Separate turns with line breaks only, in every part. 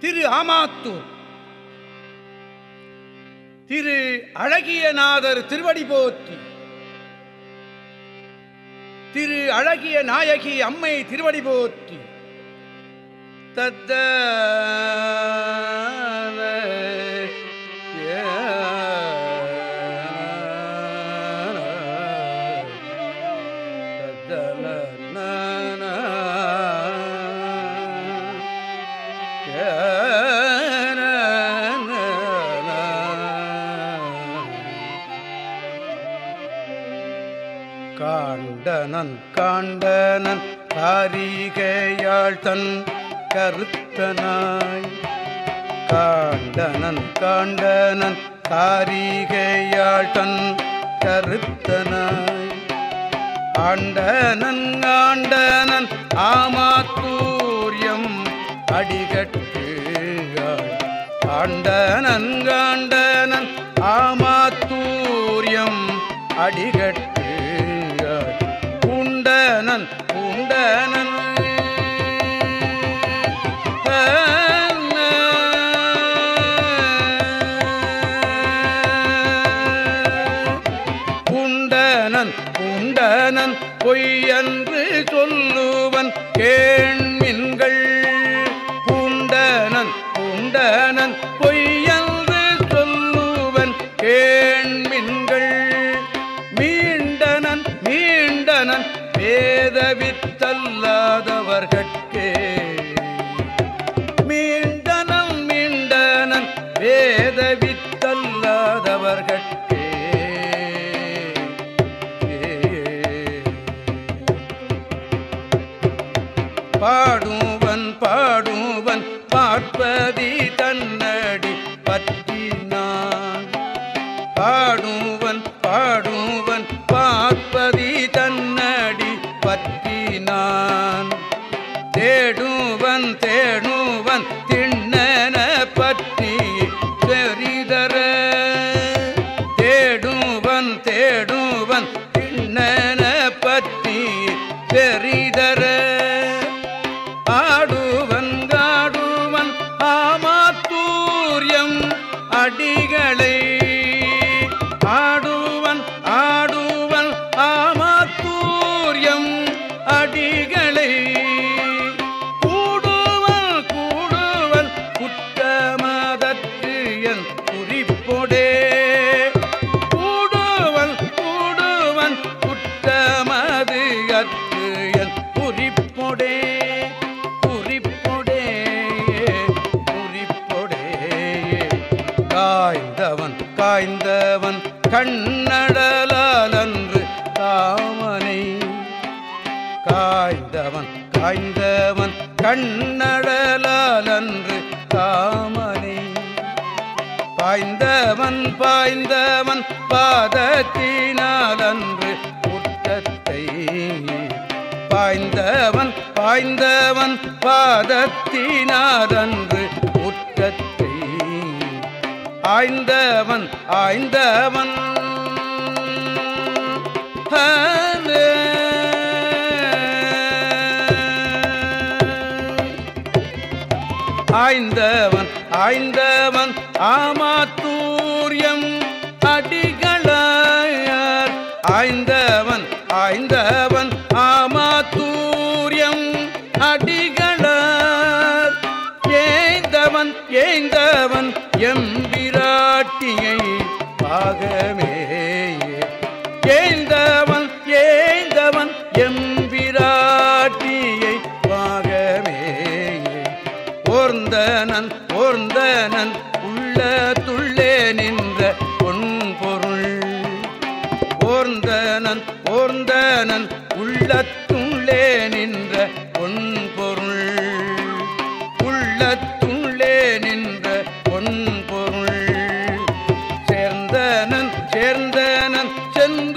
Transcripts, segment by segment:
திரு ஆமாத்தூர் திரு அழகியநாதர் திருவடி போற்றி. திரு அழகிய நாயகி அம்மை திருவடி போற்றி. தத்த காண்டனன் காண்டனன் காரிகையாள் தன் கருத்தனாய். காண்டனன் காண்டனன் காரிகையாள் தன் கருத்தனாய். ஆண்டனன் ஆண்டனன் ஆமாத்தூரியம் அடிகட்டு ஆண்டனன் காண்டனன் ஆமாத்தூரியம் அடிக உண்டனன் கண்ணடலன்று தாமரை பாய்ந்தவன் பாய்ந்தவன் பாதத்தினாலன்று குற்றத்தை பாய்ந்தவன் பாய்ந்தவன் பாதத்தினாலன்று குற்றத்தை ஆய்ந்தவன் ஆய்ந்தவன். ஆய்ந்தவன் ஆய்ந்தவன் ஆமாத்தூரியம் அடிகளார். ஆய்ந்தவன் ஆய்ந்தவன் ஆமாத்தூரியம் அடிகளார். ஏய்ந்தவன் ஏய்ந்தவன் எம்பிராட்டியை பாகமே சேர்ந்தனன் சேர்ந்தனன் சென்று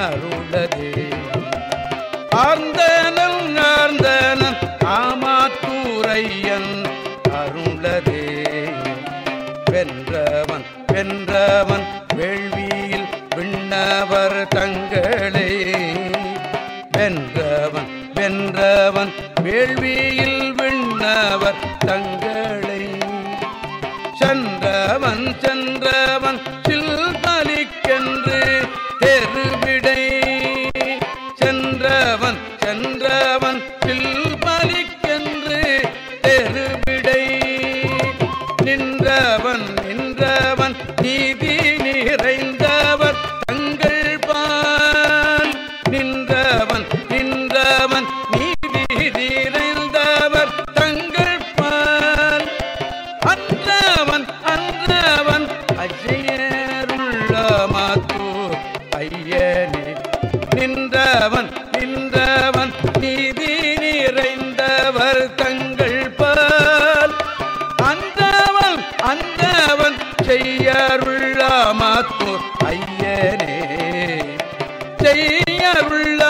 அருளதே அந்தவன் அந்தவன் ஐயனே. செய்யருள்ள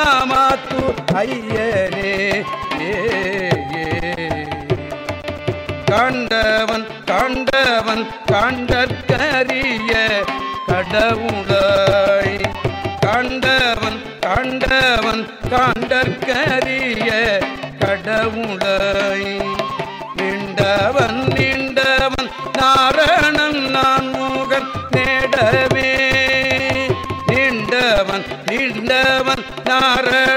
ஐயனே. ஏ கண்டவன் காண்டவன் காண்டவன் கடவுளாய். கண்டவன் கண்டவன் கண்டற்கரிய கடவுளாய். நீண்டவன் நீண்டவன் நார.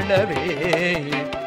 புரளவே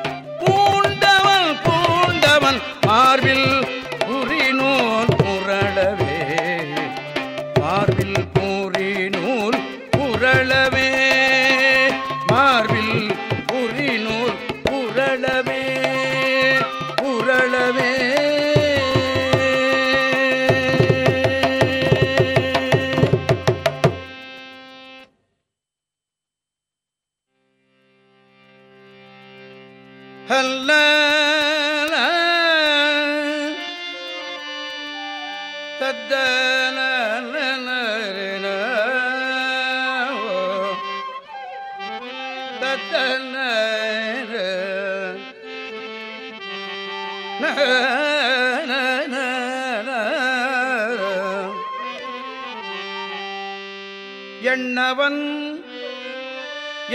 எண்ணவன்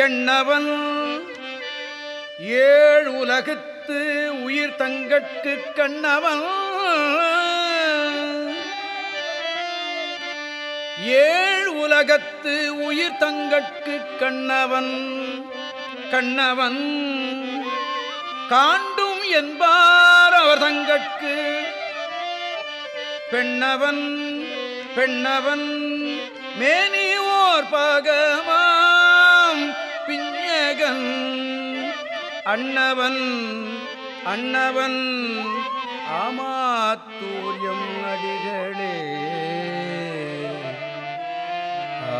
எண்ணவன் ஏழு உலகத்து உயிர் தங்கட்கு கண்ணவன். ஏழ் உலகத்து உயிர் தங்கட்கு கண்ணவன் கண்ணவன். காண்டும் என்பார் அவர் தங்கட்கு பெண்ணவன் பெண்ணவன். மேனி ஓர் பாகமாம் பிஞ்சகன் அன்னவன் அன்னவன். ஆமாத்தூரியம் அடிகளே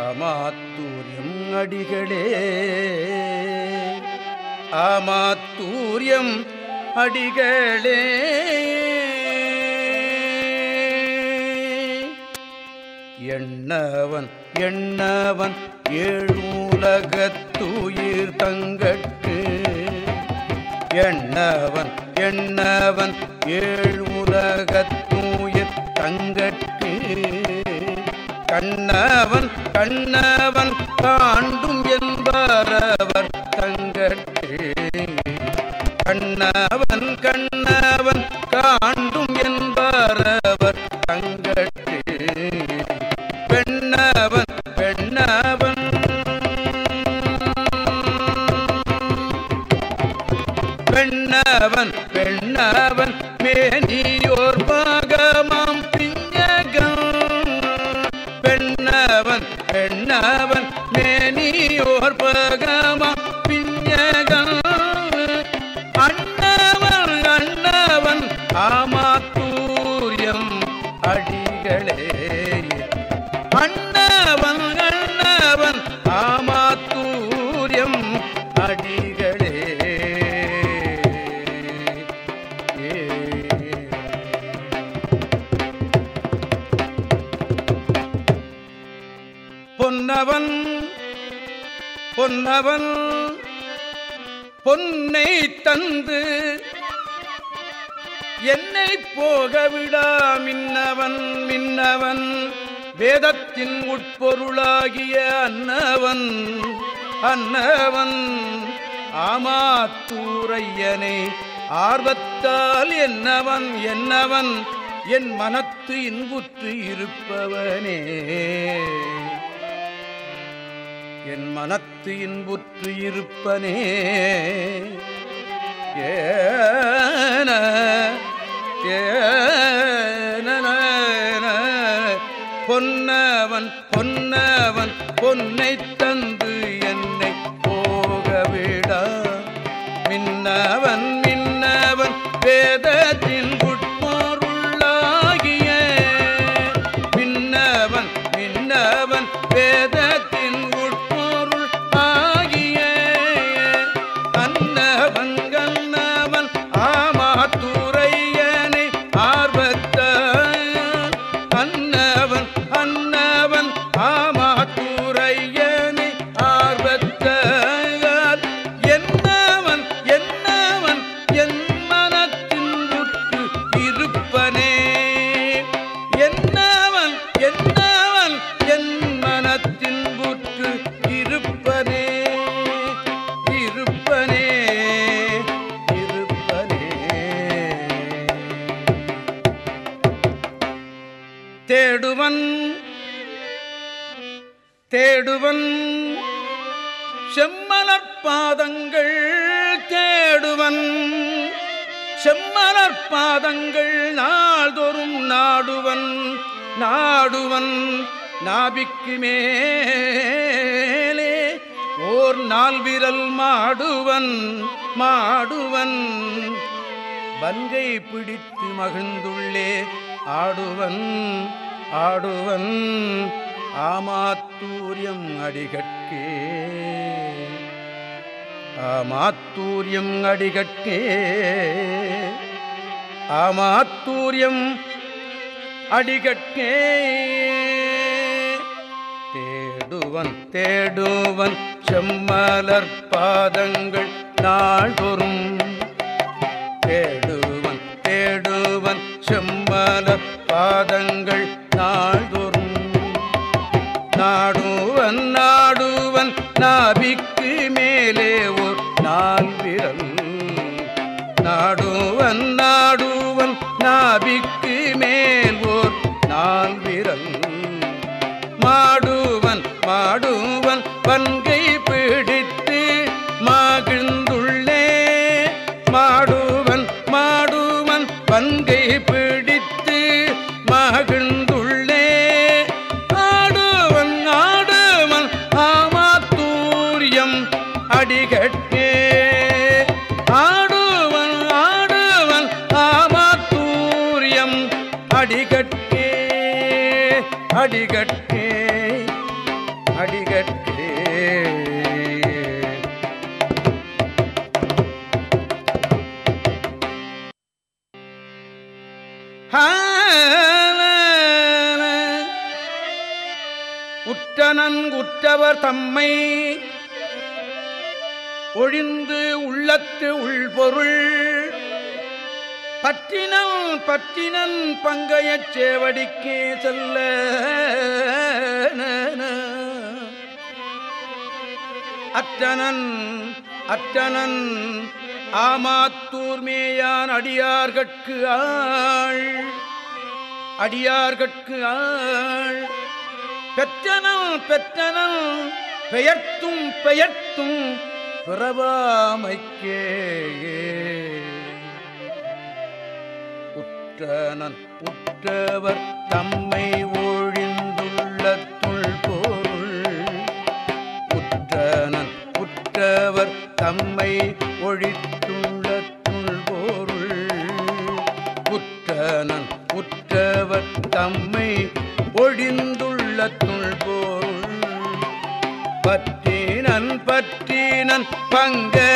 ஆமாத்தூரியம் அடிகளே. ஆமாத்தூரியம் அடிகளே. எண்ணவன் எண்ணவன் ஏழுலகத்துயிர் தங்கட்டு எண்ணவன் எண்ணவன் ஏழுலகத்துயிர் தங்க கண்ணவன் கண்ணவன் காண்டும் என்பாரவர் தங்கட்கு கண்ணவன் கண்ணவன் காண்டும் என்ப அடிகளே. அண்ணவன் அண்ணவன் ஆமாத்தூரியம் அடிகளே. பொன்னவன் பொன்னவன் பொன்னை தந்து என்னை போக விடா மின்னவன் மின்னவன். வேதத்தின் உட்பொருளாகிய அன்னவன் அன்னவன். ஆமாத்தூரையனை ஆர்வத்தால் என்னவன் என்னவன். என் மனத்து இன்புற்று இருப்பவனே. என் மனத்து இன்புற்று இருப்பனே. ஏன பொன்னவன் பொன்னவன் பொன்னை தந்து என்னை போகவிட மின்னவன் நாபிக்கு மேலே ஓர் நாள் விரல் மாடுவன் மாடுவன். வன்கை பிடித்து மகிழ்ந்துள்ளே ஆடுவன் ஆடுவன். ஆமாத்தூரியம் அடிகட்கே. ஆமாத்தூரியம் அடிகட்கே. ஆமாத்தூரியம் அடிகட்கே. தேடுவன் தேடுவன் செம்மலர் பாதங்கள் நாள்தோறும். தேடுவன் தேடுவன் செம்மலர் பாதங்கள் உற்றனன் உற்றவர் தம்மை ஒழிந்து உள்ளத்து உள்பொருள். பற்றினன் பற்றினன் பங்கையச் சேவடிக்கே செல்ல. அற்றனன் அற்றனன் ஆமாத்தூர்மேயான் அடியார்கட்கு ஆள். அடியார்கட்கு ஆள். பெற்றனல் பெற்றனல் பெயர்த்தும் பெயர்த்தும் பிறவாமைக்கே. உற்றனன் உற்றவர் தம்மை ஒழிந்துள்ளத்துள் பொருள் உற்றனன் உற்றவர் தம்மை ஒழித்துள்ளத்துள் பொருள் உற்றனன் உற்றவர் தம்மை ஒழிந்து ஒழிந்துள்ள துள்பொருள் பற்றினன் பற்றினன் பங்க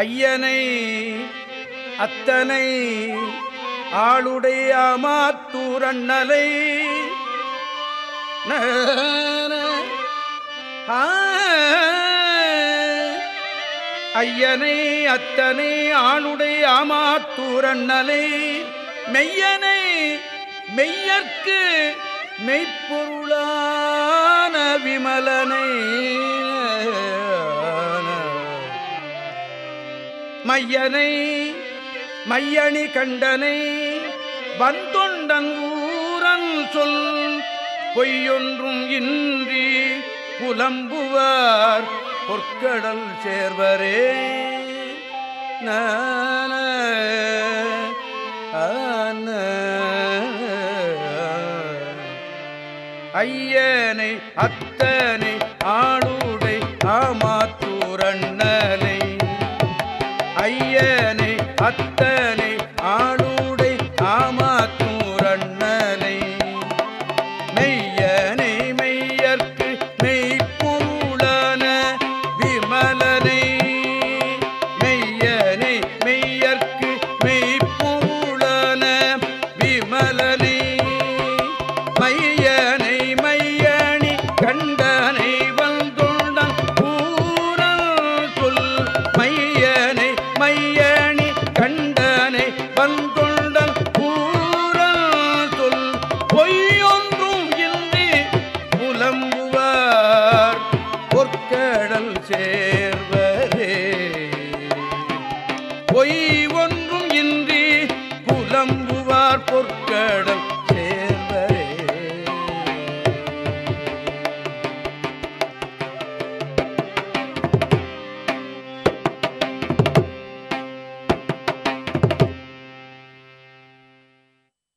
ஐயனை அத்தனை ஆளுடைய மாத்தூரண்ணலை ஐயனை அத்தனை ஆளுடைய ஆமாத்தூரண்ணலை மெய்யனை மெய்யற்கு மெய்ப்பொருளான விமலனை. மையனை மையணி கண்டனை வந்தொண்டன் ஊரன் சொல் பொய்யொன்றும் இன்றி புலம்புவார் பொற்கடல் சேர்வரே. நான ஐயனை அத்தனை ஆண்